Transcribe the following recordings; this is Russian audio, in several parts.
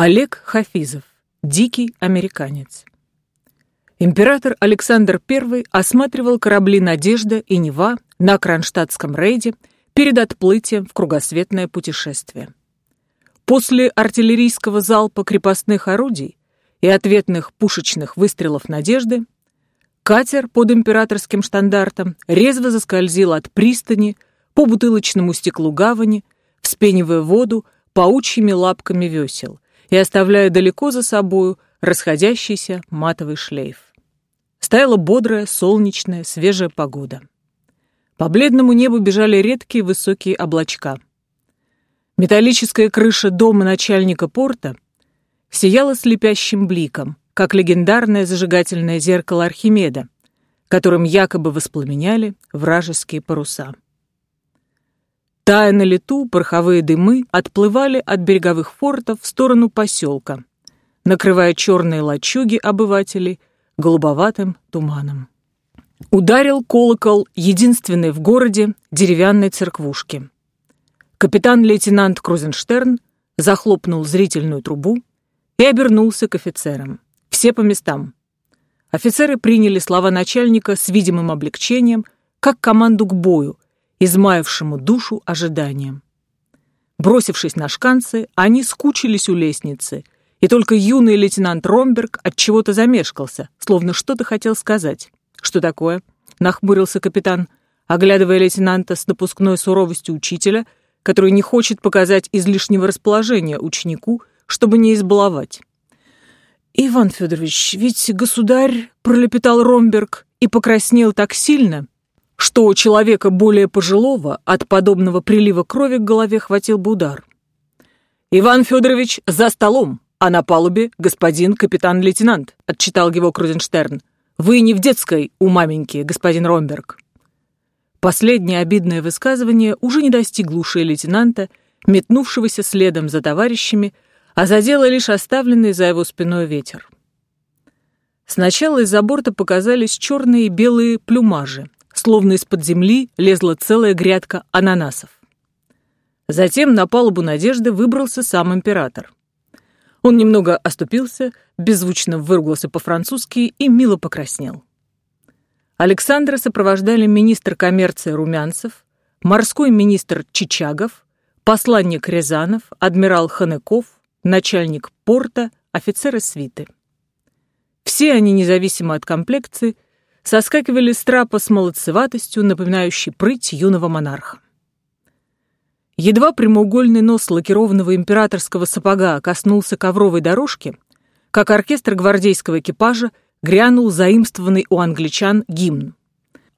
Олег Хафизов. Дикий американец. Император Александр I осматривал корабли «Надежда» и «Нева» на Кронштадтском рейде перед отплытием в кругосветное путешествие. После артиллерийского залпа крепостных орудий и ответных пушечных выстрелов «Надежды» катер под императорским штандартом резво заскользил от пристани по бутылочному стеклу гавани, вспенивая воду паучьими лапками весел – и оставляя далеко за собою расходящийся матовый шлейф. Стояла бодрая, солнечная, свежая погода. По бледному небу бежали редкие высокие облачка. Металлическая крыша дома начальника порта сияла слепящим бликом, как легендарное зажигательное зеркало Архимеда, которым якобы воспламеняли вражеские паруса. Тая на лету, пороховые дымы отплывали от береговых фортов в сторону поселка, накрывая черные лачуги обывателей голубоватым туманом. Ударил колокол единственной в городе деревянной церквушки. Капитан-лейтенант Крузенштерн захлопнул зрительную трубу и обернулся к офицерам. Все по местам. Офицеры приняли слова начальника с видимым облегчением, как команду к бою, измаявшему душу ожиданием. Бросившись на шканцы, они скучились у лестницы, и только юный лейтенант Ромберг от чего-то замешкался, словно что-то хотел сказать. «Что такое?» — нахмурился капитан, оглядывая лейтенанта с напускной суровостью учителя, который не хочет показать излишнего расположения ученику, чтобы не избаловать. «Иван Федорович, ведь государь...» — пролепетал Ромберг и покраснел так сильно, что у человека более пожилого от подобного прилива крови к голове хватил бы удар. «Иван Федорович за столом, а на палубе господин капитан-лейтенант», отчитал его Крузенштерн. «Вы не в детской у маменьки, господин Ромберг». Последнее обидное высказывание уже не достигло ушей лейтенанта, метнувшегося следом за товарищами, а задело лишь оставленный за его спиной ветер. Сначала из-за борта показались черные и белые плюмажи, словно из-под земли лезла целая грядка ананасов. Затем на палубу Надежды выбрался сам император. Он немного оступился, беззвучно выругался по-французски и мило покраснел. Александра сопровождали министр коммерции Румянцев, морской министр Чичагов, посланник Рязанов, адмирал Ханеков, начальник порта, офицеры свиты. Все они, независимо от комплекции, соскакивали с трапа с молодцеватостью, напоминающей прыть юного монарха. Едва прямоугольный нос лакированного императорского сапога коснулся ковровой дорожки, как оркестр гвардейского экипажа грянул заимствованный у англичан гимн.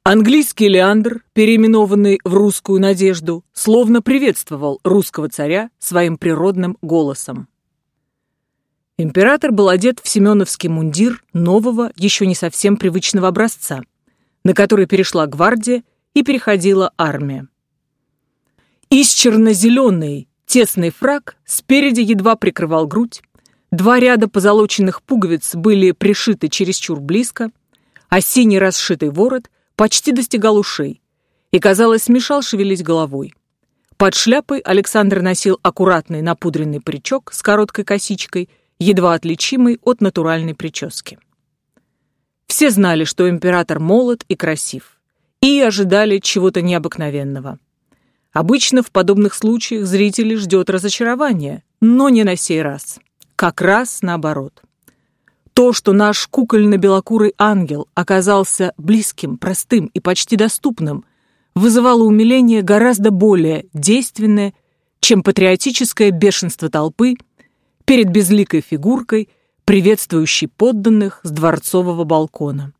Английский Леандр, переименованный в русскую надежду, словно приветствовал русского царя своим природным голосом. Император был одет в семеновский мундир нового, еще не совсем привычного образца, на который перешла гвардия и переходила армия. Из черно-зеленый тесный фраг спереди едва прикрывал грудь, два ряда позолоченных пуговиц были пришиты чересчур близко, а синий расшитый ворот почти достигал ушей и, казалось, мешал шевелить головой. Под шляпой Александр носил аккуратный напудренный паричок с короткой косичкой – едва отличимый от натуральной прически. Все знали, что император молод и красив, и ожидали чего-то необыкновенного. Обычно в подобных случаях зрители ждет разочарования, но не на сей раз. Как раз наоборот. То, что наш кукольно-белокурый ангел оказался близким, простым и почти доступным, вызывало умиление гораздо более действенное, чем патриотическое бешенство толпы перед безликой фигуркой, приветствующей подданных с дворцового балкона.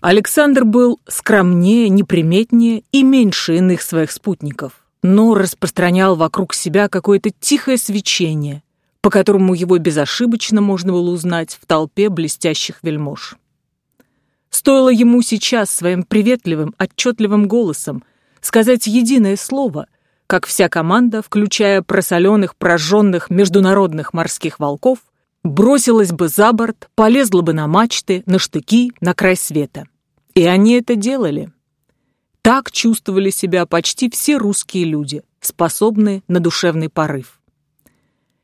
Александр был скромнее, неприметнее и меньше иных своих спутников, но распространял вокруг себя какое-то тихое свечение, по которому его безошибочно можно было узнать в толпе блестящих вельмож. Стоило ему сейчас своим приветливым, отчетливым голосом сказать единое слово, как вся команда, включая просоленных, прожженных международных морских волков, бросилась бы за борт, полезла бы на мачты, на штыки, на край света. И они это делали. Так чувствовали себя почти все русские люди, способные на душевный порыв.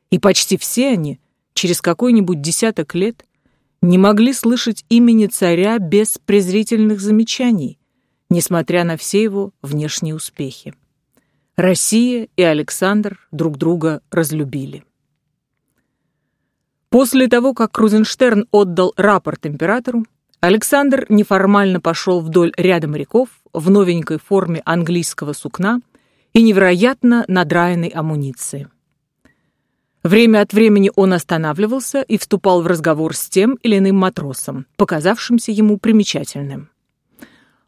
И почти все они через какой-нибудь десяток лет не могли слышать имени царя без презрительных замечаний, несмотря на все его внешние успехи. Россия и Александр друг друга разлюбили. После того, как Крузенштерн отдал рапорт императору, Александр неформально пошел вдоль ряда моряков в новенькой форме английского сукна и невероятно надраенной амуниции. Время от времени он останавливался и вступал в разговор с тем или иным матросом, показавшимся ему примечательным.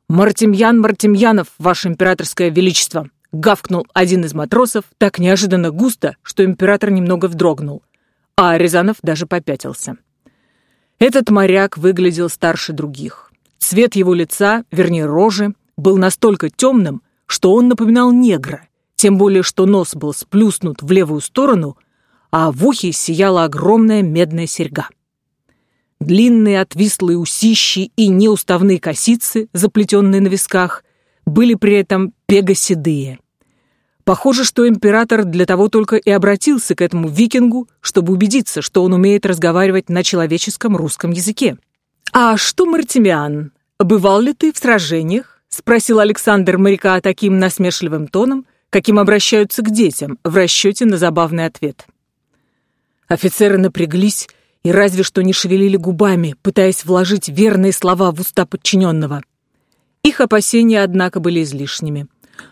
«Мартемьян Мартемьянов, ваше императорское величество!» — гавкнул один из матросов так неожиданно густо, что император немного вздрогнул, а Рязанов даже попятился. Этот моряк выглядел старше других. Цвет его лица, вернее рожи, был настолько темным, что он напоминал негра, тем более что нос был сплюснут в левую сторону, а в ухе сияла огромная медная серьга. Длинные отвислые усищи и неуставные косицы, заплетенные на висках, были при этом пегоседые. Похоже, что император для того только и обратился к этому викингу, чтобы убедиться, что он умеет разговаривать на человеческом русском языке. «А что, Мартемиан, бывал ли ты в сражениях?» — спросил Александр моряка таким насмешливым тоном, каким обращаются к детям в расчете на забавный ответ. Офицеры напряглись и разве что не шевелили губами, пытаясь вложить верные слова в уста подчиненного. Их опасения, однако, были излишними.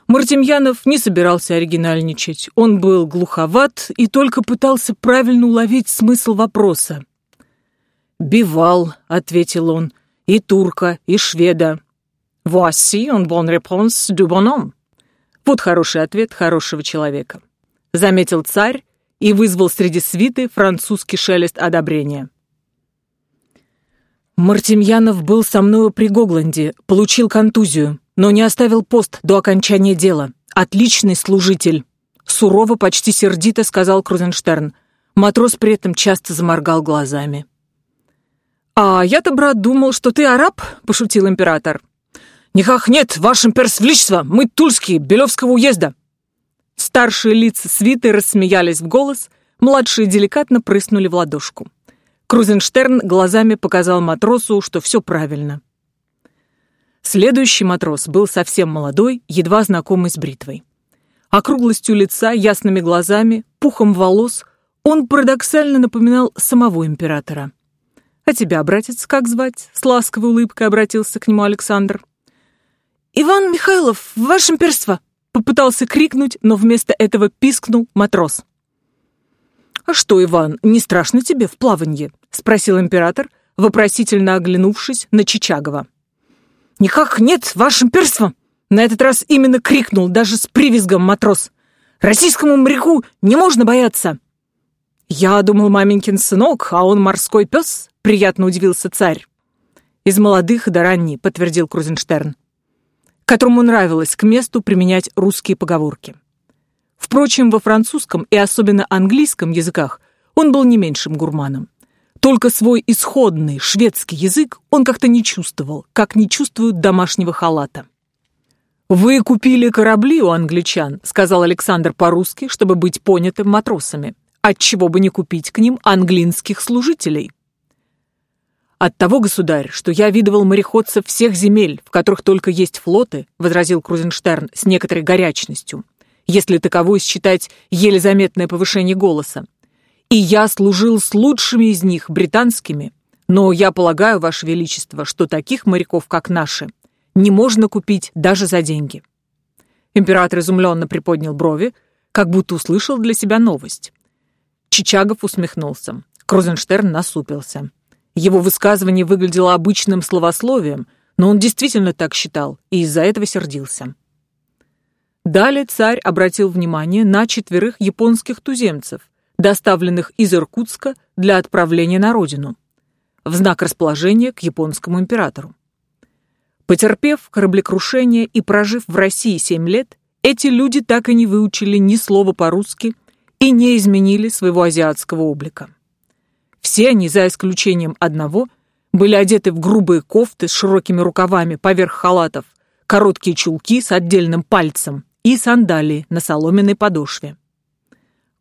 Мартемьянов не собирался оригинальничать. Он был глуховат и только пытался правильно уловить смысл вопроса. «Бивал», — ответил он, — «и турка, и шведа». «Voici un bon réponse du bonhomme». Вот хороший ответ хорошего человека. Заметил царь и вызвал среди свиты французский шелест одобрения. Мартемьянов был со мною при Гогланде, получил контузию но не оставил пост до окончания дела. Отличный служитель!» Сурово, почти сердито сказал Крузенштерн. Матрос при этом часто заморгал глазами. «А я-то, брат, думал, что ты араб?» — пошутил император. «Никак нет, ваше имперсвличество, мы тульские, Белевского уезда!» Старшие лица свиты рассмеялись в голос, младшие деликатно прыснули в ладошку. Крузенштерн глазами показал матросу, что все правильно. Следующий матрос был совсем молодой, едва знакомый с бритвой. Округлостью лица, ясными глазами, пухом волос он парадоксально напоминал самого императора. «А тебя, братец, как звать?» — с ласковой улыбкой обратился к нему Александр. «Иван Михайлов, ваше имперство!» — попытался крикнуть, но вместо этого пискнул матрос. «А что, Иван, не страшно тебе в плаванье?» — спросил император, вопросительно оглянувшись на Чичагова. «Никак нет, ваше имперство!» На этот раз именно крикнул, даже с привизгом матрос. «Российскому моряку не можно бояться!» «Я думал, маменькин сынок, а он морской пес?» — приятно удивился царь. «Из молодых до ранней», — подтвердил Крузенштерн, которому нравилось к месту применять русские поговорки. Впрочем, во французском и особенно английском языках он был не меньшим гурманом. Только свой исходный шведский язык он как-то не чувствовал, как не чувствуют домашнего халата. «Вы купили корабли у англичан», — сказал Александр по-русски, чтобы быть понятым матросами. «Отчего бы не купить к ним английских служителей?» «От того, государь, что я видывал мореходцев всех земель, в которых только есть флоты», — возразил Крузенштерн с некоторой горячностью, если таковой считать еле заметное повышение голоса. И я служил с лучшими из них, британскими. Но я полагаю, Ваше Величество, что таких моряков, как наши, не можно купить даже за деньги». Император изумленно приподнял брови, как будто услышал для себя новость. Чичагов усмехнулся. Крузенштерн насупился. Его высказывание выглядело обычным словословием, но он действительно так считал и из-за этого сердился. Далее царь обратил внимание на четверых японских туземцев, доставленных из Иркутска для отправления на родину, в знак расположения к японскому императору. Потерпев кораблекрушение и прожив в России семь лет, эти люди так и не выучили ни слова по-русски и не изменили своего азиатского облика. Все они, за исключением одного, были одеты в грубые кофты с широкими рукавами поверх халатов, короткие чулки с отдельным пальцем и сандалии на соломенной подошве.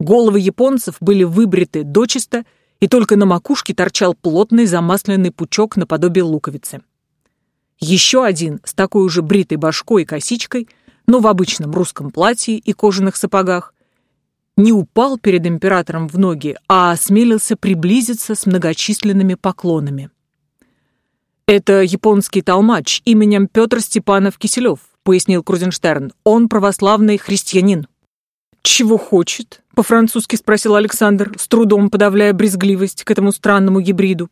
Головы японцев были выбриты дочисто и только на макушке торчал плотный замасленный пучок наподобие луковицы. Еще один с такой же бритой башкой и косичкой, но в обычном русском платье и кожаных сапогах, не упал перед императором в ноги, а осмелился приблизиться с многочисленными поклонами. «Это японский толмач именем Петр Степанов Киселев», пояснил Крузенштерн. «Он православный христианин». «Чего хочет?» — по-французски спросил Александр, с трудом подавляя брезгливость к этому странному гибриду.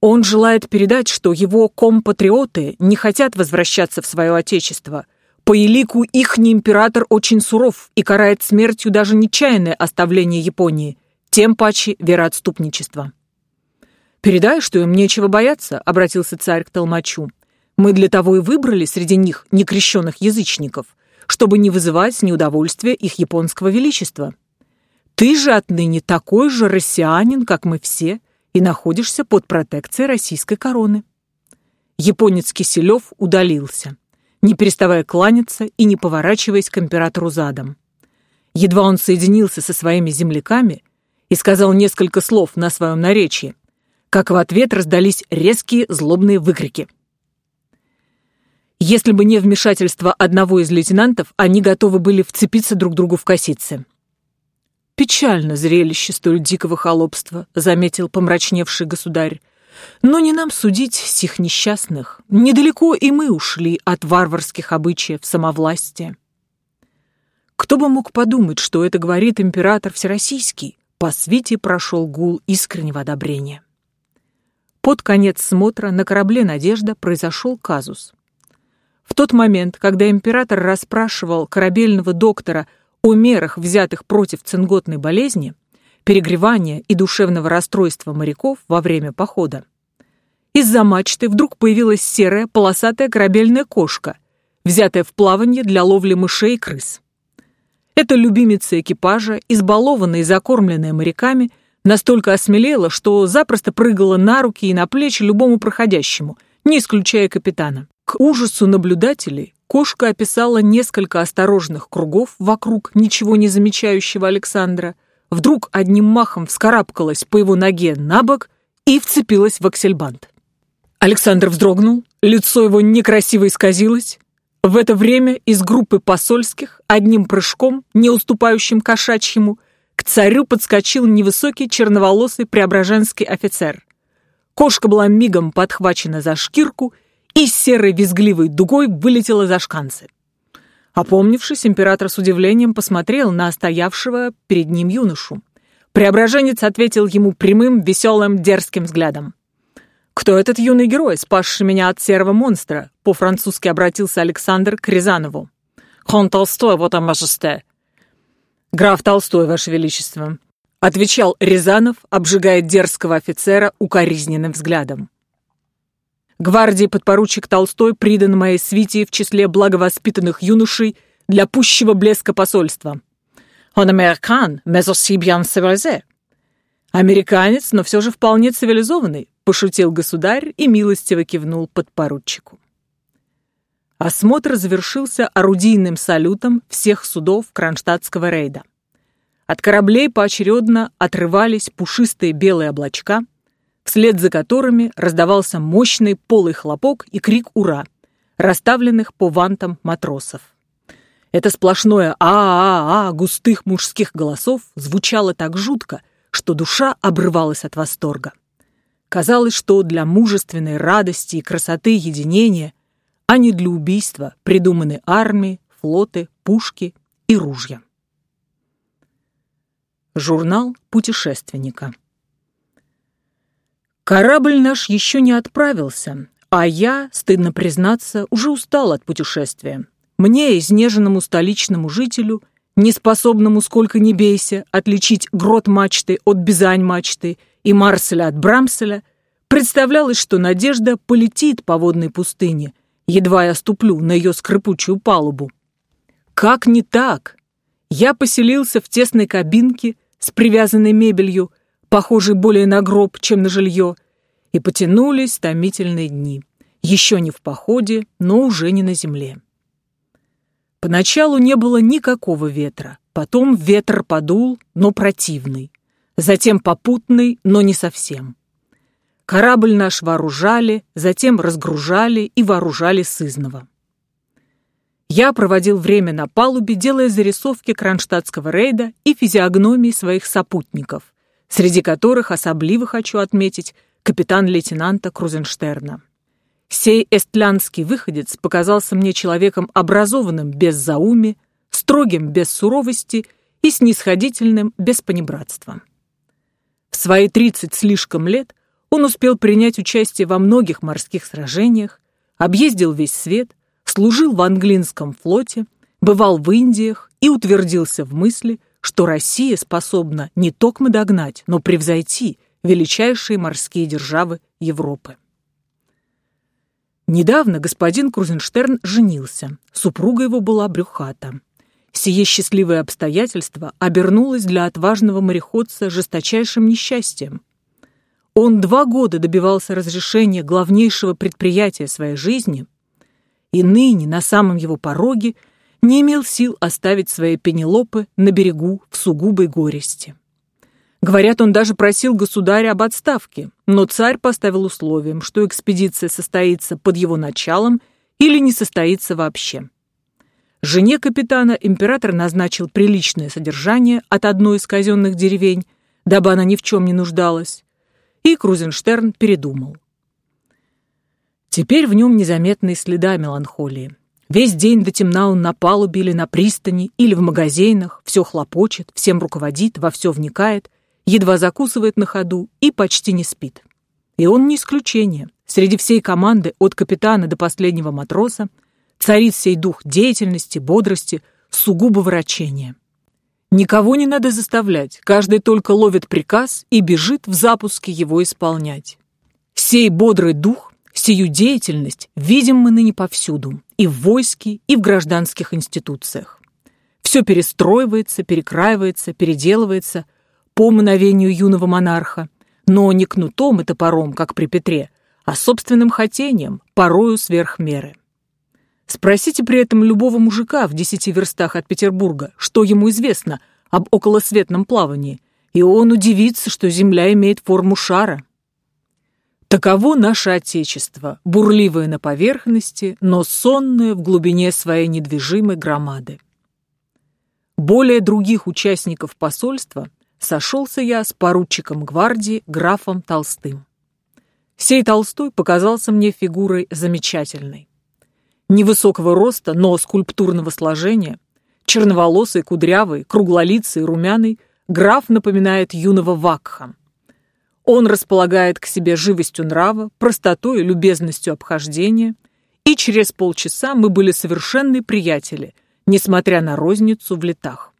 Он желает передать, что его компатриоты не хотят возвращаться в свое отечество. По елику ихний император очень суров и карает смертью даже нечаянное оставление Японии, тем паче вероотступничество. «Передай, что им нечего бояться», — обратился царь к толмачу. «Мы для того и выбрали среди них некрещенных язычников, чтобы не вызывать неудовольствия их японского величества. Ты же отныне такой же россиянин, как мы все, и находишься под протекцией российской короны». Японец Киселев удалился, не переставая кланяться и не поворачиваясь к императору задом. Едва он соединился со своими земляками и сказал несколько слов на своем наречии, как в ответ раздались резкие злобные выкрики. Если бы не вмешательство одного из лейтенантов, они готовы были вцепиться друг другу в косицы. «Печально зрелище столь дикого холопства», — заметил помрачневший государь. «Но не нам судить сих несчастных. Недалеко и мы ушли от варварских обычаев самовластия». Кто бы мог подумать, что это говорит император Всероссийский? По свете прошел гул искреннего одобрения. Под конец смотра на корабле «Надежда» произошел казус. В тот момент, когда император расспрашивал корабельного доктора о мерах, взятых против цинготной болезни, перегревания и душевного расстройства моряков во время похода, из-за мачты вдруг появилась серая полосатая корабельная кошка, взятая в плавание для ловли мышей и крыс. Эта любимица экипажа, избалованная и закормленная моряками, Настолько осмелела, что запросто прыгала на руки и на плечи любому проходящему, не исключая капитана. К ужасу наблюдателей кошка описала несколько осторожных кругов вокруг ничего не замечающего Александра, вдруг одним махом вскарабкалась по его ноге на бок и вцепилась в аксельбант. Александр вздрогнул, лицо его некрасиво исказилось. В это время из группы посольских, одним прыжком, не уступающим кошачьему, к царю подскочил невысокий черноволосый преображенский офицер. Кошка была мигом подхвачена за шкирку и серой визгливой дугой вылетела за шканцы. Опомнившись, император с удивлением посмотрел на стоявшего перед ним юношу. Преображенец ответил ему прямым, веселым, дерзким взглядом. «Кто этот юный герой, спасший меня от серого монстра?» По-французски обратился Александр к Рязанову. «Хон Толстой, вот он, мажесте!» «Граф Толстой, Ваше Величество», — отвечал Рязанов, обжигая дерзкого офицера укоризненным взглядом. Гвардии подпоручик Толстой придан моей свите в числе благовоспитанных юношей для пущего блеска посольства. Он американ, mais aussi. Американец, но все же вполне цивилизованный, пошутил государь и милостиво кивнул подпоручику. Осмотр завершился орудийным салютом всех судов Кронштадтского рейда. От кораблей поочередно отрывались пушистые белые облачка, вслед за которыми раздавался мощный полый хлопок и крик «Ура!», расставленных по вантам матросов. Это сплошное «а-а-а» густых мужских голосов звучало так жутко, что душа обрывалась от восторга. Казалось, что для мужественной радости и красоты единения а не для убийства придуманы армии, флоты, пушки и ружья. Журнал путешественника Корабль наш еще не отправился, а я, стыдно признаться, уже устал от путешествия. Мне, изнеженному столичному жителю, неспособному сколько ни бейся отличить грот мачты от бизань мачты и Марселя от Брамселя, представлялось, что надежда полетит по водной пустыне – едва я ступлю на ее скрипучую палубу. Как не так? Я поселился в тесной кабинке с привязанной мебелью, похожей более на гроб, чем на жилье, и потянулись томительные дни. Еще не в походе, но уже не на земле. Поначалу не было никакого ветра, потом ветер подул, но противный. затем попутный, но не совсем. Корабль наш вооружали, затем разгружали и вооружали сызново. Я проводил время на палубе, делая зарисовки кронштадтского рейда и физиогномии своих сопутников, среди которых особливо хочу отметить капитан-лейтенанта Крузенштерна. Сей эстлянский выходец показался мне человеком образованным без зауми, строгим без суровости и снисходительным без понебратства. В свои тридцать слишком лет он успел принять участие во многих морских сражениях, объездил весь свет, служил в английском флоте, бывал в Индиях и утвердился в мысли, что Россия способна не только догнать, но превзойти величайшие морские державы Европы. Недавно господин Крузенштерн женился, супруга его была брюхата. Сие счастливое обстоятельство обернулось для отважного мореходца жесточайшим несчастьем. Он два года добивался разрешения главнейшего предприятия своей жизни – и ныне на самом его пороге не имел сил оставить свои пенелопы на берегу в сугубой горести. Говорят, он даже просил государя об отставке, но царь поставил условием, что экспедиция состоится под его началом или не состоится вообще. Жене капитана император назначил приличное содержание от одной из казенных деревень, дабы она ни в чем не нуждалась, и Крузенштерн передумал. Теперь в нем незаметны следа меланхолии. Весь день до темна он на палубе или на пристани, или в магазинах, все хлопочет, всем руководит, во все вникает, едва закусывает на ходу и почти не спит. И он не исключение. Среди всей команды, от капитана до последнего матроса, царит сей дух деятельности, бодрости, сугубо врачения. Никого не надо заставлять, каждый только ловит приказ и бежит в запуске его исполнять. Сей бодрый дух Сию деятельность видим мы ныне повсюду, и в войске, и в гражданских институциях. Все перестроивается, перекраивается, переделывается по мановению юного монарха, но не кнутом и топором, как при Петре, а собственным хотением, порою сверх меры. Спросите при этом любого мужика в десяти верстах от Петербурга, что ему известно об околосветном плавании, и он удивится, что Земля имеет форму шара. Таково наше Отечество, бурливое на поверхности, но сонное в глубине своей недвижимой громады. Более других участников посольства сошелся я с поручиком гвардии графом Толстым. Сей Толстой показался мне фигурой замечательной. Невысокого роста, но скульптурного сложения, черноволосый, кудрявый, круглолицый, румяный, граф напоминает юного Вакха, он располагает к себе живостью нрава, простотой и любезностью обхождения, и через полчаса мы были совершенные приятели, несмотря на розницу в летах.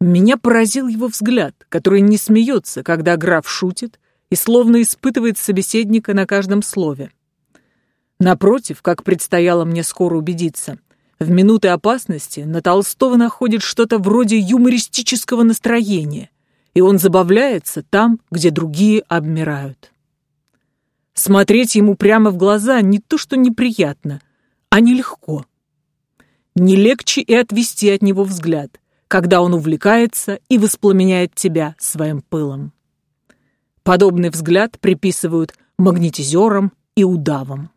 Меня поразил его взгляд, который не смеется, когда граф шутит и словно испытывает собеседника на каждом слове. Напротив, как предстояло мне скоро убедиться, в минуты опасности на Толстого находит что-то вроде юмористического настроения – и он забавляется там, где другие обмирают. Смотреть ему прямо в глаза не то что неприятно, а нелегко. Не легче и отвести от него взгляд, когда он увлекается и воспламеняет тебя своим пылом. Подобный взгляд приписывают магнетизерам и удавам.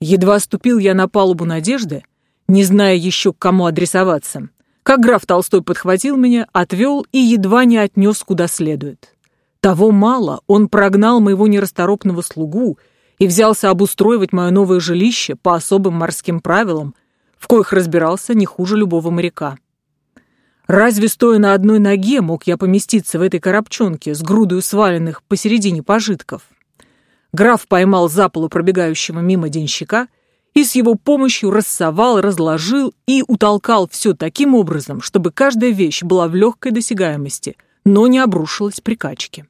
Едва ступил я на палубу надежды, не зная еще к кому адресоваться, как граф Толстой подхватил меня, отвел и едва не отнес куда следует. Того мало, он прогнал моего нерасторопного слугу и взялся обустроивать мое новое жилище по особым морским правилам, в коих разбирался не хуже любого моряка. Разве стоя на одной ноге мог я поместиться в этой коробчонке с грудой сваленных посередине пожитков? Граф поймал за полу пробегающего мимо денщика — и с его помощью рассовал, разложил и утолкал все таким образом, чтобы каждая вещь была в легкой досягаемости, но не обрушилась при качке.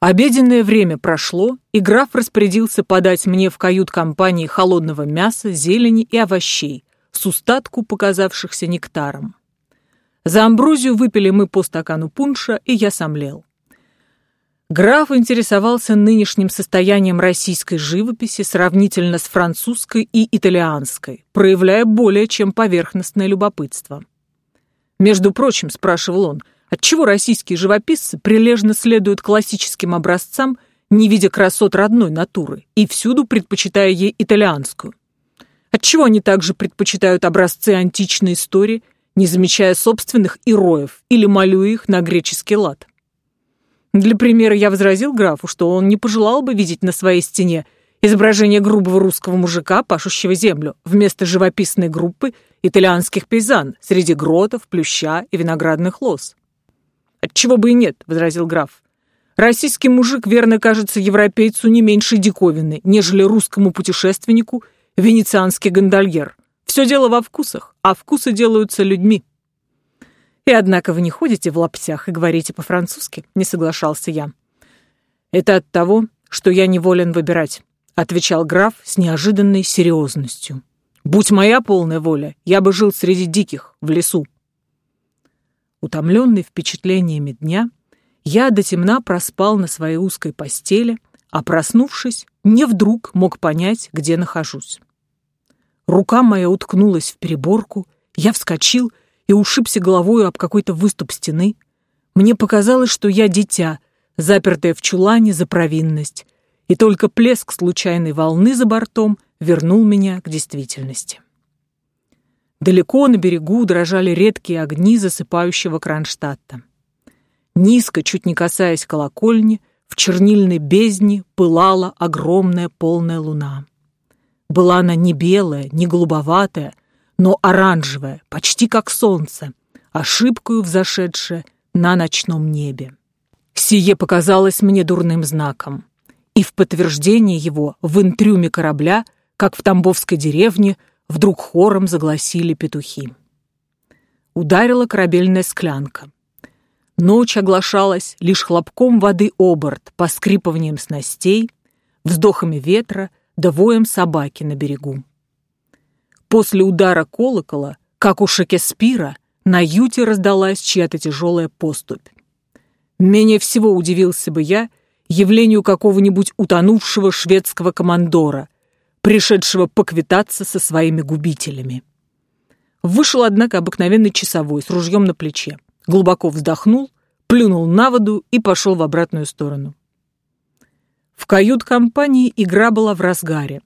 Обеденное время прошло, и граф распорядился подать мне в кают-компании холодного мяса, зелени и овощей, с устатку показавшихся нектаром. За амброзию выпили мы по стакану пунша, и я сомлел. Граф интересовался нынешним состоянием российской живописи сравнительно с французской и итальянской, проявляя более чем поверхностное любопытство. «Между прочим», — спрашивал он, Отчего российские живописцы прилежно следуют классическим образцам, не видя красот родной натуры, и всюду предпочитая ей итальянскую? Отчего они также предпочитают образцы античной истории, не замечая собственных ироев или молю их на греческий лад? Для примера я возразил графу, что он не пожелал бы видеть на своей стене изображение грубого русского мужика, пашущего землю, вместо живописной группы итальянских пейзан среди гротов, плюща и виноградных лоз. «Отчего бы и нет», — возразил граф. «Российский мужик, верно, кажется европейцу не меньше диковины, нежели русскому путешественнику венецианский гондольер. Все дело во вкусах, а вкусы делаются людьми». «И однако вы не ходите в лаптях и говорите по-французски», — не соглашался я. «Это от того, что я не волен выбирать», — отвечал граф с неожиданной серьезностью. «Будь моя полная воля, я бы жил среди диких, в лесу». Утомленный впечатлениями дня, я до темна проспал на своей узкой постели, а проснувшись, не вдруг мог понять, где нахожусь. Рука моя уткнулась в переборку, я вскочил и ушибся головою об какой-то выступ стены. Мне показалось, что я дитя, запертое в чулане за провинность, и только плеск случайной волны за бортом вернул меня к действительности. Далеко на берегу дрожали редкие огни засыпающего Кронштадта. Низко, чуть не касаясь колокольни, в чернильной бездне пылала огромная полная луна. Была она не белая, не голубоватая, но оранжевая, почти как солнце, ошибкою взошедшая на ночном небе. Сие показалось мне дурным знаком, и в подтверждение его в интрюме корабля, как в Тамбовской деревне, Вдруг хором загласили петухи. Ударила корабельная склянка. Ночь оглашалась лишь хлопком воды о борт, поскрипыванием снастей, вздохами ветра да воем собаки на берегу. После удара колокола, как у Шекеспира, на юте раздалась чья-то тяжелая поступь. Менее всего удивился бы я явлению какого-нибудь утонувшего шведского командора, пришедшего поквитаться со своими губителями. Вышел, однако, обыкновенный часовой с ружьем на плече, глубоко вздохнул, плюнул на воду и пошел в обратную сторону. В кают-компании игра была в разгаре.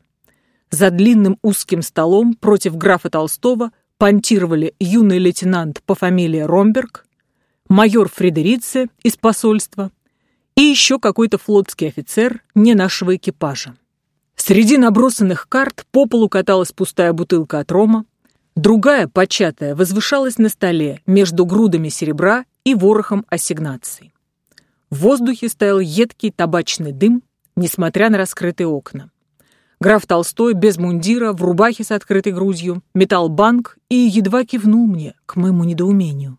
За длинным узким столом против графа Толстого понтировали юный лейтенант по фамилии Ромберг, майор Фредерице из посольства и еще какой-то флотский офицер не нашего экипажа. Среди набросанных карт по полу каталась пустая бутылка от рома, другая, початая, возвышалась на столе между грудами серебра и ворохом ассигнаций. В воздухе стоял едкий табачный дым, несмотря на раскрытые окна. Граф Толстой без мундира, в рубахе с открытой грудью, метал банк и едва кивнул мне, к моему недоумению.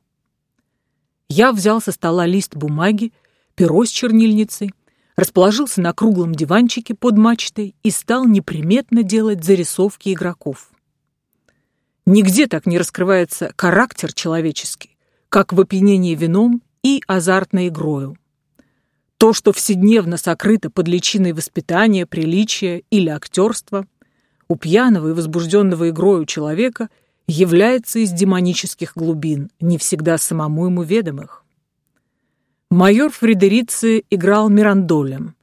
Я взял со стола лист бумаги, перо с чернильницей, расположился на круглом диванчике под мачтой и стал неприметно делать зарисовки игроков. Нигде так не раскрывается характер человеческий, как в опьянении вином и азартной игрою. То, что вседневно сокрыто под личиной воспитания, приличия или актерства, у пьяного и возбужденного игрою человека является из демонических глубин, не всегда самому ему ведомых. Майор Фредерици играл Мирандолем.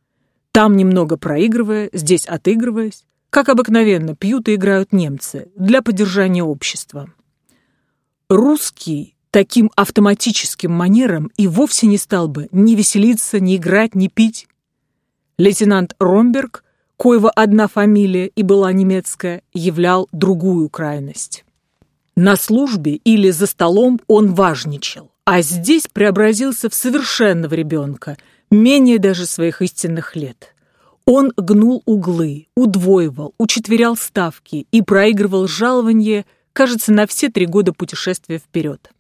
Там немного проигрывая, здесь отыгрываясь, как обыкновенно пьют и играют немцы для поддержания общества. Русский таким автоматическим манером и вовсе не стал бы ни веселиться, ни играть, ни пить. Лейтенант Ромберг, коего одна фамилия и была немецкая, являл другую крайность. На службе или за столом он важничал а здесь преобразился в совершенного ребенка, менее даже своих истинных лет. Он гнул углы, удвоивал, учетверял ставки и проигрывал жалование, кажется, на все три года путешествия вперед.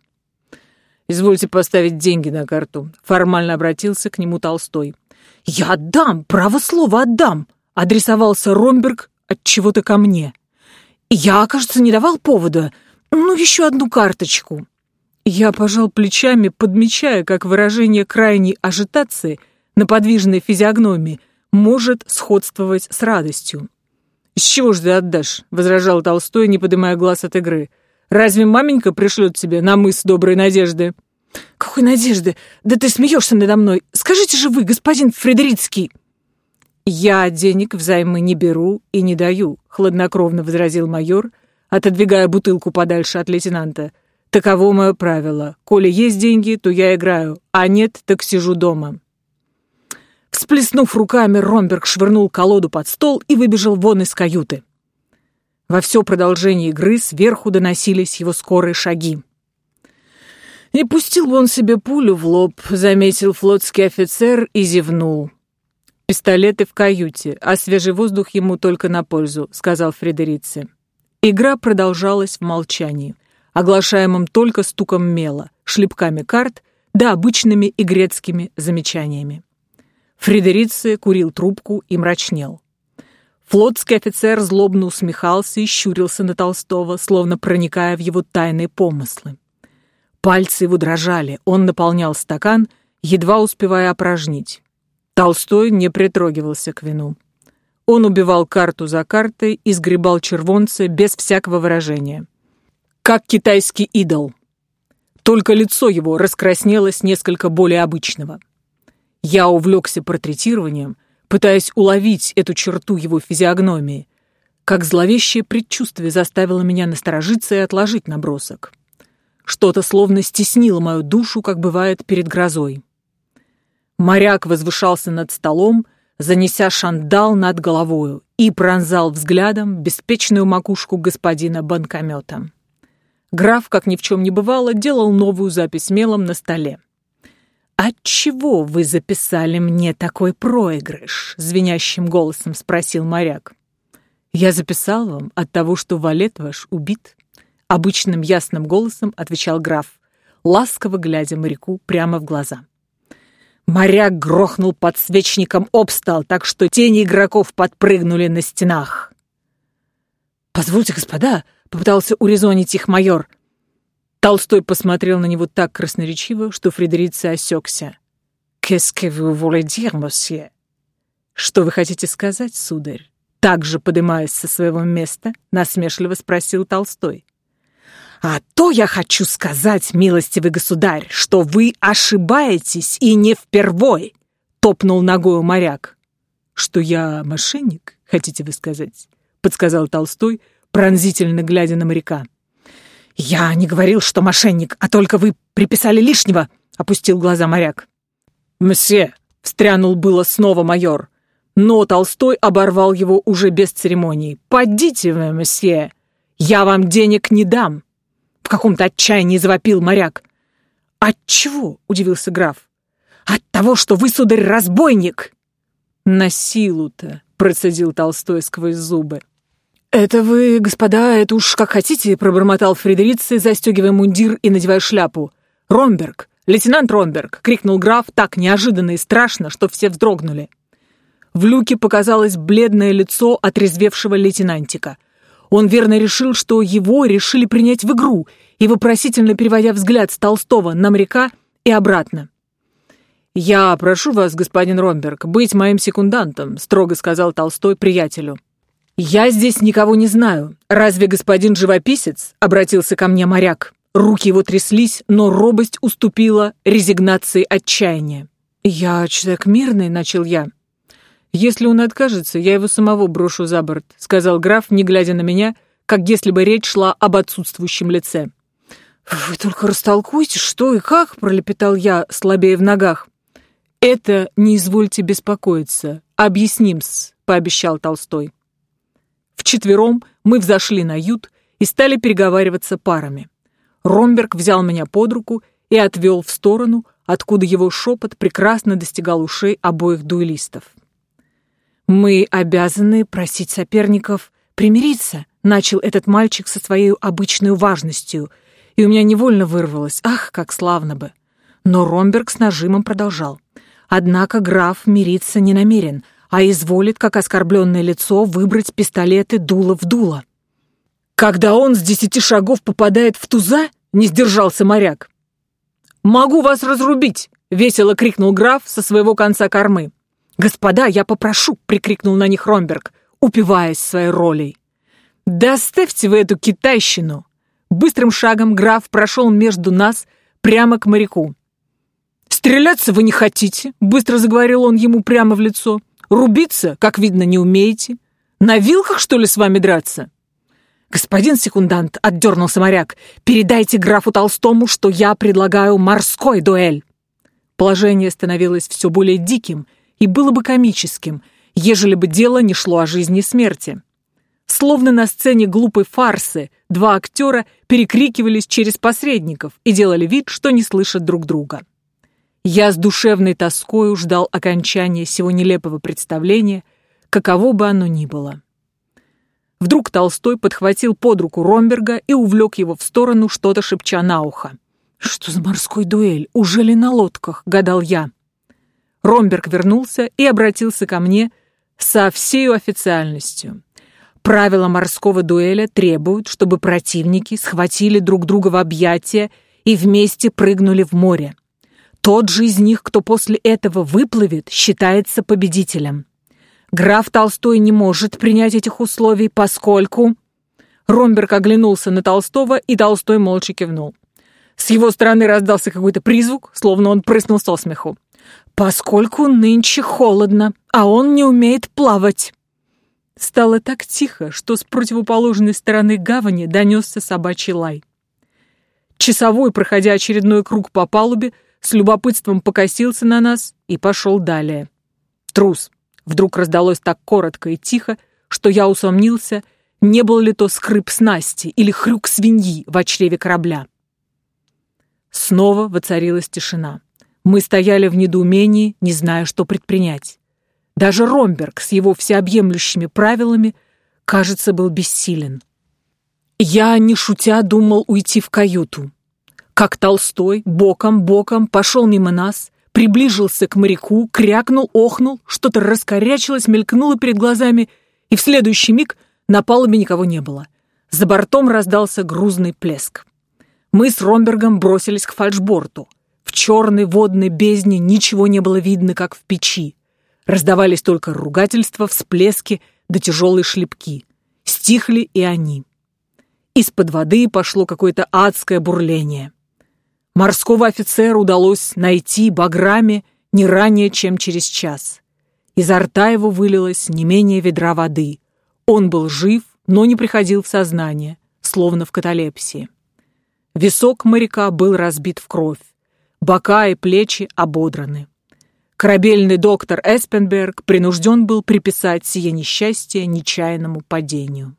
«Извольте поставить деньги на карту», — формально обратился к нему Толстой. «Я отдам, право слово отдам», — адресовался Ромберг от чего-то ко мне. «Я, кажется, не давал повода. Ну, еще одну карточку». Я пожал плечами, подмечая, как выражение крайней ажитации на подвижной физиогномии может сходствовать с радостью. «С чего ж ты отдашь?» — возражал Толстой, не поднимая глаз от игры. «Разве маменька пришлет тебе на мыс доброй надежды?» «Какой надежды! Да ты смеешься надо мной! Скажите же вы, господин Фредерицкий!» «Я денег взаймы не беру и не даю», — хладнокровно возразил майор, отодвигая бутылку подальше от лейтенанта. «Таково мое правило. Коли есть деньги, то я играю, а нет, так сижу дома». Всплеснув руками, Ромберг швырнул колоду под стол и выбежал вон из каюты. Во все продолжение игры сверху доносились его скорые шаги. «Не пустил бы он себе пулю в лоб», — заметил флотский офицер и зевнул. «Пистолеты в каюте, а свежий воздух ему только на пользу», — сказал Фредерице. Игра продолжалась в молчании, оглашаемом только стуком мела, шлепками карт да обычными игрецкими замечаниями. Фредерице курил трубку и мрачнел. Флотский офицер злобно усмехался и щурился на Толстого, словно проникая в его тайные помыслы. Пальцы его дрожали, он наполнял стакан, едва успевая опорожнить. Толстой не притрогивался к вину. Он убивал карту за картой и сгребал червонцы без всякого выражения. Как китайский идол. Только лицо его раскраснелось несколько более обычного. Я увлекся портретированием, пытаясь уловить эту черту его физиогномии, как зловещее предчувствие заставило меня насторожиться и отложить набросок. Что-то словно стеснило мою душу, как бывает перед грозой. Моряк возвышался над столом, занеся шандал над головою, и пронзал взглядом беспечную макушку господина банкомета. Граф, как ни в чем не бывало, делал новую запись мелом на столе. «Отчего вы записали мне такой проигрыш?» — звенящим голосом спросил моряк. «Я записал вам от того, что валет ваш убит», Обычным ясным голосом отвечал граф, ласково глядя моряку прямо в глаза. Моряк грохнул подсвечником об стол, так что тени игроков подпрыгнули на стенах. «Позвольте, господа», — попытался урезонить их майор. Толстой посмотрел на него так красноречиво, что Фредерица осекся. «Qu'est-ce que vous voulez dire, monsieur?» «Что вы хотите сказать, сударь?» Также, подымаясь со своего места, насмешливо спросил Толстой. «А то я хочу сказать, милостивый государь, что вы ошибаетесь и не впервой!» — топнул ногою моряк. «Что я мошенник, хотите вы сказать?» — подсказал Толстой, пронзительно глядя на моряка. «Я не говорил, что мошенник, а только вы приписали лишнего!» — опустил глаза моряк. «Мсье!» — встрянул было снова майор. Но Толстой оборвал его уже без церемоний. «Подите вы, мсье! Я вам денег не дам!» В каком-то отчаянии завопил моряк. «От чего?» — удивился граф. «От того, что вы, сударь, разбойник!» «На силу-то!» — процедил Толстой сквозь зубы. «Это вы, господа, это уж как хотите», — пробормотал Фредерице, застегивая мундир и надевая шляпу. «Ромберг! Лейтенант Ромберг!» — крикнул граф так неожиданно и страшно, что все вздрогнули. В люке показалось бледное лицо отрезвевшего лейтенантика. Он верно решил, что его решили принять в игру, и вопросительно переводя взгляд с Толстого на моряка и обратно. «Я прошу вас, господин Ромберг, быть моим секундантом», — строго сказал Толстой приятелю. «Я здесь никого не знаю. Разве господин живописец?» — обратился ко мне моряк. Руки его тряслись, но робость уступила резигнации отчаяния. «Я человек мирный», — начал я. «Если он откажется, я его самого брошу за борт», — сказал граф, не глядя на меня, как если бы речь шла об отсутствующем лице. «Вы только растолкуйте, что и как», — пролепетал я, слабее в ногах. «Это не извольте беспокоиться. Объясним-с», — пообещал Толстой. Вчетвером мы взошли на ют и стали переговариваться парами. Ромберг взял меня под руку и отвел в сторону, откуда его шепот прекрасно достигал ушей обоих дуэлистов. «Мы обязаны просить соперников примириться», — начал этот мальчик со своей обычной важностью, и у меня невольно вырвалось «Ах, как славно бы!» Но Ромберг с нажимом продолжал. Однако граф мириться не намерен, а изволит, как оскорбленное лицо, выбрать пистолеты дуло в дуло. «Когда он с десяти шагов попадает в туза?» — не сдержался моряк. «Могу вас разрубить!» — весело крикнул граф со своего конца кормы. «Господа, я попрошу!» — прикрикнул на них Ромберг, упиваясь своей ролей. «Да оставьте вы эту китайщину!» Быстрым шагом граф прошел между нас, прямо к моряку. «Стреляться вы не хотите», — быстро заговорил он ему прямо в лицо. «Рубиться, как видно, не умеете. На вилках, что ли, с вами драться?» «Господин секундант», — отдернулся моряк, — «передайте графу Толстому, что я предлагаю морской дуэль». Положение становилось все более диким и было бы комическим, ежели бы дело не шло о жизни и смерти. Словно на сцене глупой фарсы два актера перекрикивались через посредников и делали вид, что не слышат друг друга. Я с душевной тоскою ждал окончания сего нелепого представления, каково бы оно ни было. Вдруг Толстой подхватил под руку Ромберга и увлек его в сторону, что-то шепча на ухо. «Что за морской дуэль? Уже ли на лодках?» — гадал я. Ромберг вернулся и обратился ко мне со всей официальностью. Правила морского дуэля требуют, чтобы противники схватили друг друга в объятия и вместе прыгнули в море. Тот же из них, кто после этого выплывет, считается победителем. Граф Толстой не может принять этих условий, поскольку... Ромберг оглянулся на Толстого, и Толстой молча кивнул. С его стороны раздался какой-то призвук, словно он прыснул со смеху. «Поскольку нынче холодно, а он не умеет плавать». Стало так тихо, что с противоположной стороны гавани донесся собачий лай. Часовой, проходя очередной круг по палубе, с любопытством покосился на нас и пошел далее. «Трус!» Вдруг раздалось так коротко и тихо, что я усомнился, не был ли то скрип снасти или хрюк свиньи в чреве корабля. Снова воцарилась тишина. Мы стояли в недоумении, не зная, что предпринять. Даже Ромберг с его всеобъемлющими правилами, кажется, был бессилен. Я, не шутя, думал уйти в каюту. Как Толстой, боком-боком, пошел мимо нас, приближился к моряку, крякнул, охнул, что-то раскорячилось, мелькнуло перед глазами, и в следующий миг на палубе никого не было. За бортом раздался грузный плеск. Мы с Ромбергом бросились к фальшборту. В черной водной бездне ничего не было видно, как в печи. Раздавались только ругательства, всплески да тяжелые шлепки. Стихли и они. Из-под воды пошло какое-то адское бурление. Морского офицера удалось найти баграми не ранее, чем через час. Изо рта его вылилось не менее ведра воды. Он был жив, но не приходил в сознание, словно в каталепсии. Висок моряка был разбит в кровь. Бока и плечи ободраны. Корабельный доктор Эспенберг принужден был приписать сие несчастье нечаянному падению.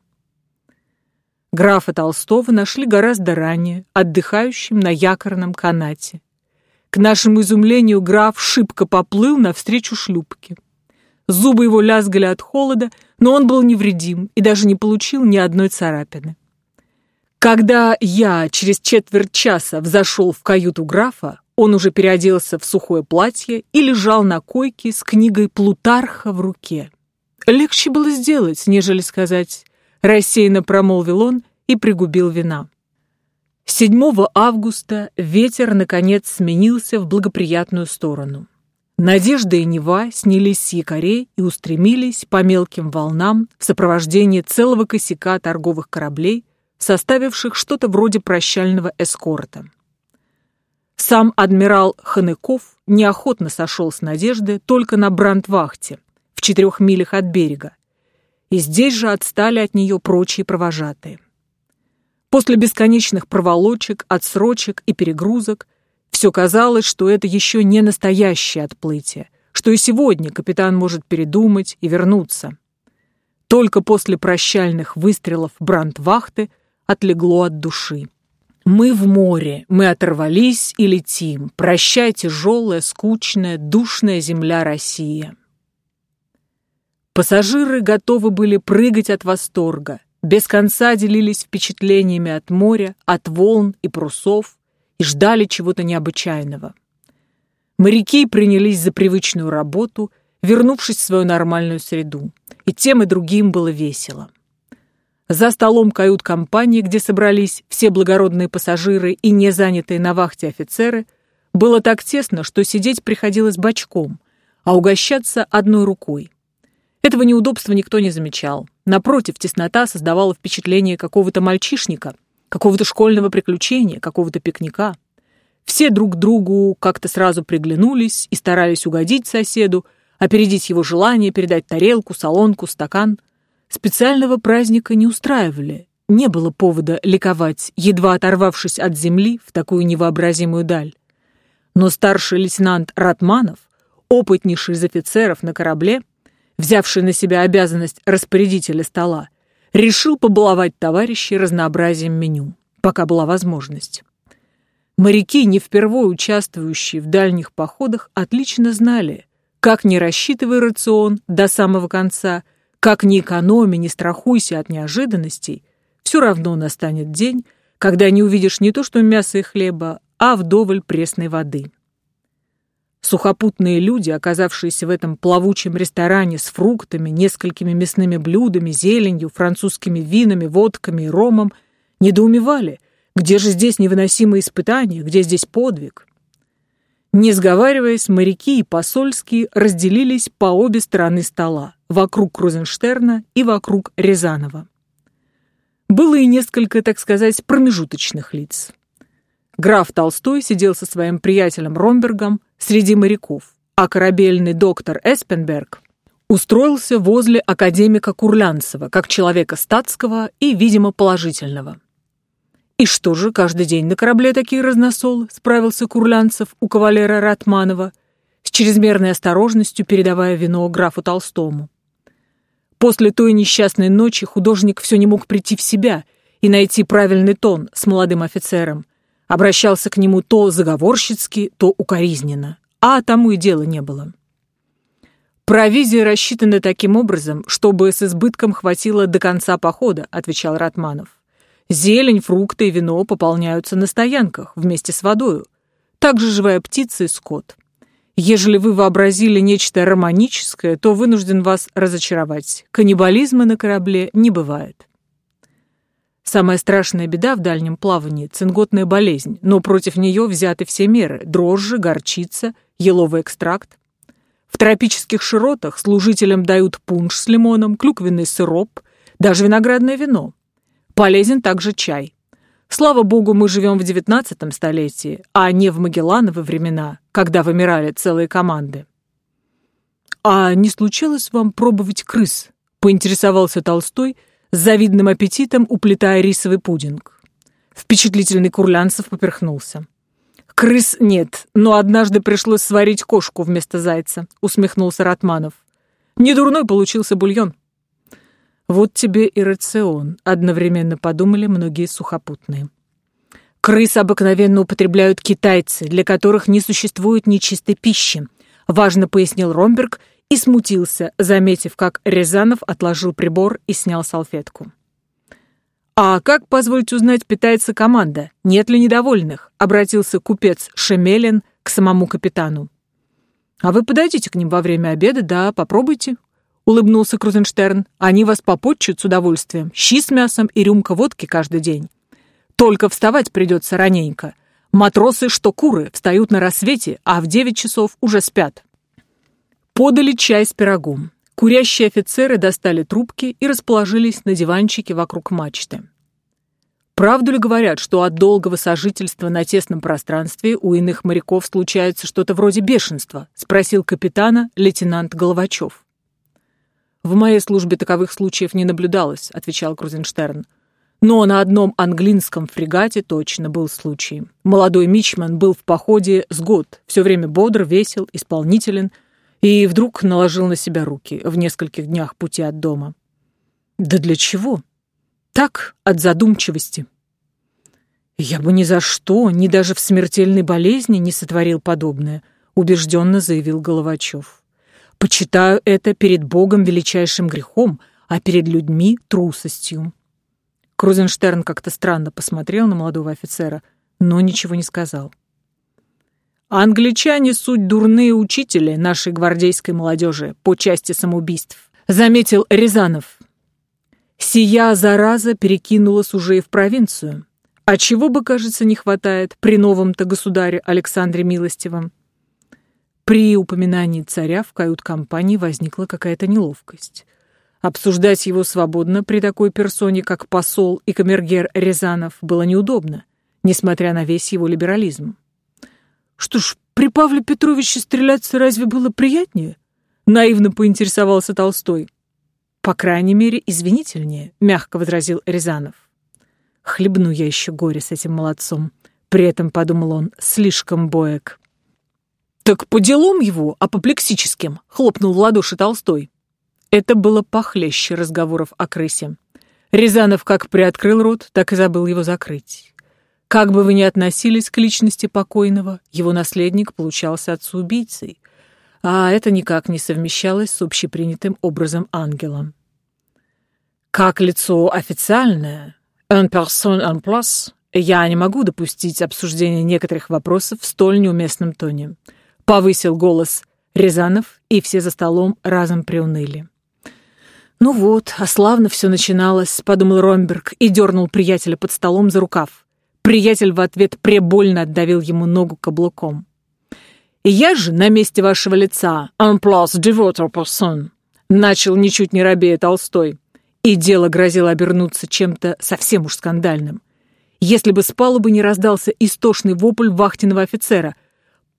Графа Толстого нашли гораздо ранее, отдыхающим на якорном канате. К нашему изумлению граф шибко поплыл навстречу шлюпке. Зубы его лязгали от холода, но он был невредим и даже не получил ни одной царапины. Когда я через четверть часа взошел в каюту графа, он уже переоделся в сухое платье и лежал на койке с книгой Плутарха в руке. Легче было сделать, нежели сказать, рассеянно промолвил он и пригубил вина. 7 августа ветер, наконец, сменился в благоприятную сторону. Надежда и Нева снялись с якорей и устремились по мелким волнам в сопровождении целого косяка торговых кораблей, составивших что-то вроде прощального эскорта. Сам адмирал Ханыков неохотно сошел с надежды только на Брандвахте, в четырех милях от берега, и здесь же отстали от нее прочие провожатые. После бесконечных проволочек, отсрочек и перегрузок все казалось, что это еще не настоящее отплытие, что и сегодня капитан может передумать и вернуться. Только после прощальных выстрелов Брандвахты отлегло от души. Мы в море, мы оторвались и летим. Прощай, тяжелая, скучная, душная земля Россия. Пассажиры готовы были прыгать от восторга, без конца делились впечатлениями от моря, от волн и парусов и ждали чего-то необычайного. Моряки принялись за привычную работу, вернувшись в свою нормальную среду, и тем и другим было весело. За столом кают-компании, где собрались все благородные пассажиры и не занятые на вахте офицеры, было так тесно, что сидеть приходилось бочком, а угощаться одной рукой. Этого неудобства никто не замечал. Напротив, теснота создавала впечатление какого-то мальчишника, какого-то школьного приключения, какого-то пикника. Все друг другу как-то сразу приглянулись и старались угодить соседу, опередить его желание, передать тарелку, солонку, стакан. Специального праздника не устраивали, не было повода ликовать, едва оторвавшись от земли в такую невообразимую даль. Но старший лейтенант Ратманов, опытнейший из офицеров на корабле, взявший на себя обязанность распорядителя стола, решил побаловать товарищей разнообразием меню, пока была возможность. Моряки, не впервые участвующие в дальних походах, отлично знали, как не рассчитывай рацион до самого конца, как не экономи, не страхуйся от неожиданностей, все равно настанет день, когда не увидишь не то что мяса и хлеба, а вдоволь пресной воды. Сухопутные люди, оказавшиеся в этом плавучем ресторане с фруктами, несколькими мясными блюдами, зеленью, французскими винами, водками и ромом, недоумевали, где же здесь невыносимые испытания, где здесь подвиг? Не сговариваясь, моряки и посольские разделились по обе стороны стола, вокруг Крузенштерна и вокруг Рязанова. Было и несколько, так сказать, промежуточных лиц. Граф Толстой сидел со своим приятелем Ромбергом среди моряков, а корабельный доктор Эспенберг устроился возле академика Курлянцева, как человека статского и, видимо, положительного. «И что же, каждый день на корабле такие разносолы?» — справился Курлянцев у кавалера Ратманова, с чрезмерной осторожностью передавая вино графу Толстому. После той несчастной ночи художник все не мог прийти в себя и найти правильный тон с молодым офицером. Обращался к нему то заговорщицки, то укоризненно, а тому и дела не было. «Провизия рассчитана таким образом, чтобы с избытком хватило до конца похода», — отвечал Ратманов. Зелень, фрукты и вино пополняются на стоянках вместе с водою. Также живая птица и скот. Ежели вы вообразили нечто романическое, то вынужден вас разочаровать. Каннибализма на корабле не бывает. Самая страшная беда в дальнем плавании – цинготная болезнь, но против нее взяты все меры – дрожжи, горчица, еловый экстракт. В тропических широтах служителям дают пунш с лимоном, клюквенный сироп, даже виноградное вино. Полезен также чай. Слава богу, мы живем в девятнадцатом столетии, а не в Магеллановы времена, когда вымирали целые команды. «А не случалось вам пробовать крыс?» — поинтересовался Толстой, с завидным аппетитом уплетая рисовый пудинг. Впечатлительный Курлянцев поперхнулся. «Крыс нет, но однажды пришлось сварить кошку вместо зайца», — усмехнулся Ратманов. «Недурной получился бульон». Вот тебе и рацион, одновременно подумали многие сухопутные. Крыс обыкновенно употребляют китайцы, для которых не существует нечистой пищи, важно пояснил Ромберг и смутился, заметив, как Рязанов отложил прибор и снял салфетку. «А как, позвольте узнать, питается команда? Нет ли недовольных?» — обратился купец Шемелин к самому капитану. «А вы подойдите к ним во время обеда, да, попробуйте», улыбнулся Крузенштерн. «Они вас попотчут с удовольствием. Щи с мясом и рюмка водки каждый день. Только вставать придется раненько. Матросы, что куры, встают на рассвете, а в девять часов уже спят». Подали чай с пирогом. Курящие офицеры достали трубки и расположились на диванчике вокруг мачты. Правду ли говорят, что от долгого сожительства на тесном пространстве у иных моряков случается что-то вроде бешенства? Спросил капитана лейтенант Головачев. «В моей службе таковых случаев не наблюдалось», — отвечал Крузенштерн. «Но на одном английском фрегате точно был случай. Молодой мичман был в походе с год, все время бодр, весел, исполнителен, и вдруг наложил на себя руки в нескольких днях пути от дома. Да для чего? Так, от задумчивости». «Я бы ни за что, ни даже в смертельной болезни не сотворил подобное», — убежденно заявил Головачев. Почитаю это перед Богом величайшим грехом, а перед людьми — трусостью». Крузенштерн как-то странно посмотрел на молодого офицера, но ничего не сказал. «Англичане — суть дурные учители нашей гвардейской молодежи по части самоубийств», — заметил Рязанов. «Сия зараза перекинулась уже и в провинцию. А чего бы, кажется, не хватает при новом-то государе Александре Милостивом? При упоминании царя в кают-компании возникла какая-то неловкость. Обсуждать его свободно при такой персоне, как посол и камергер Рязанов, было неудобно, несмотря на весь его либерализм. Что ж, при Павле Петровиче стреляться разве было приятнее? Наивно поинтересовался Толстой. По крайней мере, извинительнее, мягко возразил Рязанов. Хлебну я еще горе с этим молодцом. При этом, подумал он, слишком боек. «Так по делам его, апоплексическим!» — хлопнул в ладоши Толстой. Это было похлеще разговоров о крысе. Рязанов как приоткрыл рот, так и забыл его закрыть. Как бы вы ни относились к личности покойного, его наследник получался отцу-убийцей, а это никак не совмещалось с общепринятым образом ангела. Как лицо официальное, un person en place, я не могу допустить обсуждения некоторых вопросов в столь неуместном тоне. Повысил голос Рязанов, и все за столом разом приуныли. «Ну вот, а славно все начиналось», — подумал Ромберг и дернул приятеля под столом за рукав. Приятель в ответ пребольно отдавил ему ногу каблуком. «И я же на месте вашего лица, en place de votre personne», начал ничуть не робея Толстой. И дело грозило обернуться чем-то совсем уж скандальным. Если бы с палубы не раздался истошный вопль вахтенного офицера.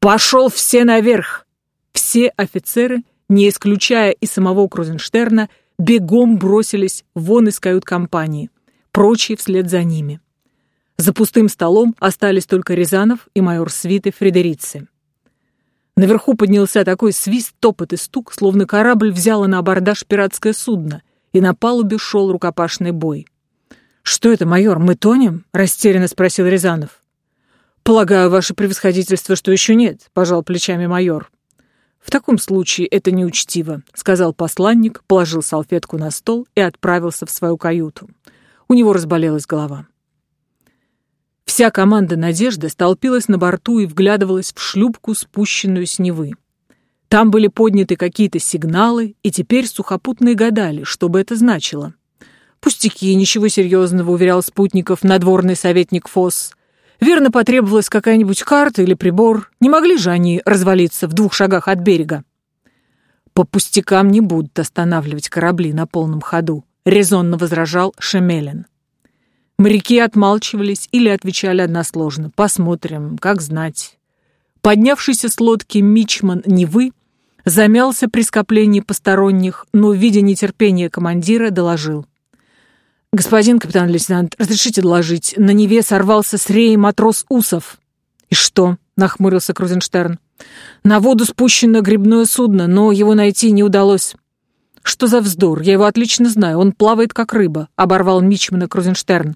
«Пошел все наверх!» Все офицеры, не исключая и самого Крузенштерна, бегом бросились вон из кают-компании, прочие вслед за ними. За пустым столом остались только Рязанов и майор свиты Фредерицы. Наверху поднялся такой свист, топот и стук, словно корабль взяло на абордаж пиратское судно, и на палубе шел рукопашный бой. «Что это, майор, мы тонем?» — растерянно спросил Рязанов. «Полагаю, ваше превосходительство, что еще нет», — пожал плечами майор. «В таком случае это неучтиво», — сказал посланник, положил салфетку на стол и отправился в свою каюту. У него разболелась голова. Вся команда «Надежды» столпилась на борту и вглядывалась в шлюпку, спущенную с Невы. Там были подняты какие-то сигналы, и теперь сухопутные гадали, что бы это значило. Пустяки, ничего серьезного, уверял спутников надворный советник Фосс. Верно, потребовалась какая-нибудь карта или прибор. Не могли же они развалиться в двух шагах от берега? По пустякам не будут останавливать корабли на полном ходу, резонно возражал Шемелин. Моряки отмалчивались или отвечали односложно. Посмотрим, как знать. Поднявшийся с лодки мичман Невы замялся при скоплении посторонних, но, видя нетерпение командира, доложил. «Господин капитан-лейтенант, разрешите доложить, на Неве сорвался с реи матрос Усов». «И что?» — нахмурился Крузенштерн. «На воду спущено грибное судно, но его найти не удалось». «Что за вздор? Я его отлично знаю. Он плавает, как рыба», — оборвал Мичмана Крузенштерн.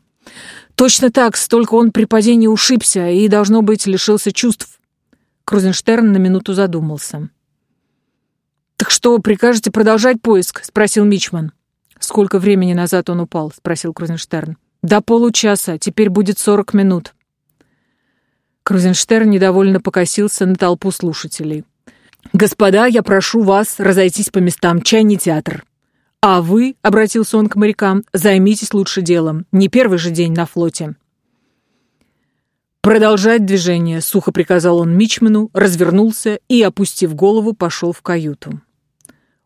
Точно так, столько он при падении ушибся и, должно быть, лишился чувств. Крузенштерн на минуту задумался. «Так что, прикажете продолжать поиск?» — спросил Мичман. «Сколько времени назад он упал?» — спросил Крузенштерн. «До получаса. Теперь будет сорок минут». Крузенштерн недовольно покосился на толпу слушателей. «Господа, я прошу вас разойтись по местам. Чай не театр. «А вы», — обратился он к морякам, — «займитесь лучше делом. Не первый же день на флоте». «Продолжать движение», — сухо приказал он Мичману, развернулся и, опустив голову, пошел в каюту.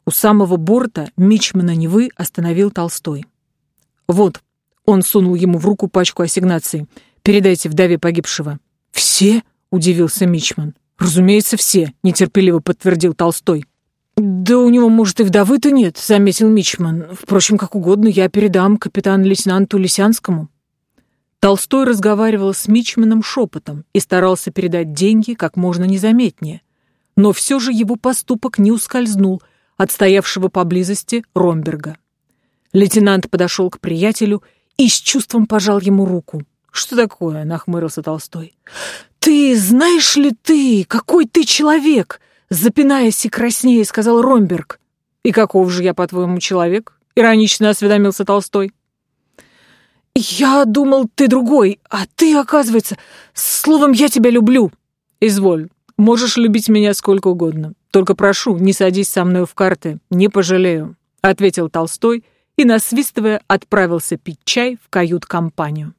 У самого борта Мичмана Невы остановил Толстой. «Вот», — он сунул ему в руку пачку ассигнаций, — «передайте вдове погибшего». «Все?» — удивился Мичман. «Разумеется, все», — нетерпеливо подтвердил Толстой. «Да у него, может, и вдовы-то нет», — заметил Мичман. «Впрочем, как угодно, я передам капитан-лейтенанту Лисянскому». Толстой разговаривал с Мичманом шепотом и старался передать деньги как можно незаметнее. Но все же его поступок не ускользнул от стоявшего поблизости Ромберга. Лейтенант подошел к приятелю и с чувством пожал ему руку. «Что такое?» — нахмурился Толстой. «Ты, знаешь ли ты, какой ты человек?» Запинаясь и краснее, сказал Ромберг. «И каков же я, по-твоему, человек?» — иронично осведомился Толстой. «Я думал, ты другой, а ты, оказывается, словом, я тебя люблю». «Изволь, можешь любить меня сколько угодно. Только прошу, не садись со мной в карты, не пожалею», — ответил Толстой и, насвистывая, отправился пить чай в кают-компанию.